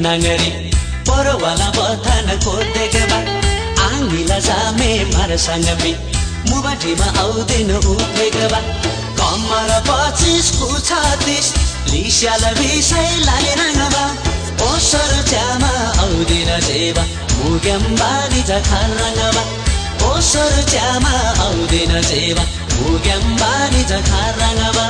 नाङ्गरी परवाला बथान खोदेकबा आङ्गिला जामे मारसँगबी मुबाटीमा आउँदैन उठेकबा कम्मर पच्चिस छत्तिस लिस्याल विषय लाले रङ्गबा ओसर च्यामा आउँदैन जेबा मुग्याम बारी जखान रङ्गबा ओसर च्यामा आउँदैन जेबा मुग्याम बारी जखान रङ्गबा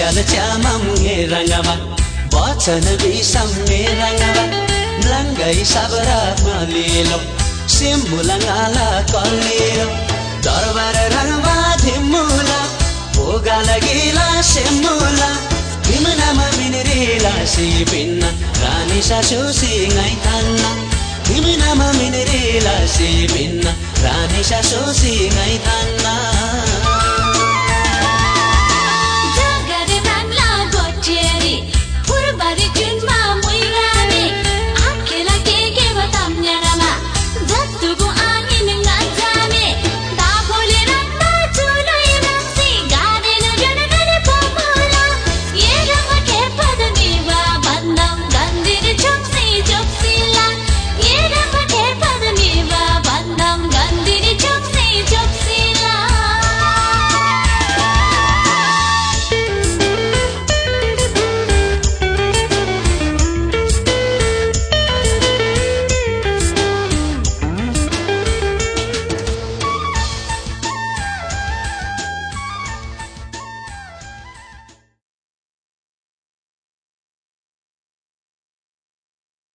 हे रङ्गमा वचन विषम मे रङ्गमा रङ्गै सबरात्मा लिलो सिम्मुलङ्गाला कलिलो दरबार रङ्गमा धिम्मुला भोगाल गिला सिम्मुला तिमनामा मिनरिला सिपिन्न रानी सासु सिङै थान्न तिमनामा मिनरिला सिपिन्न रानी सासु सिङै थान्न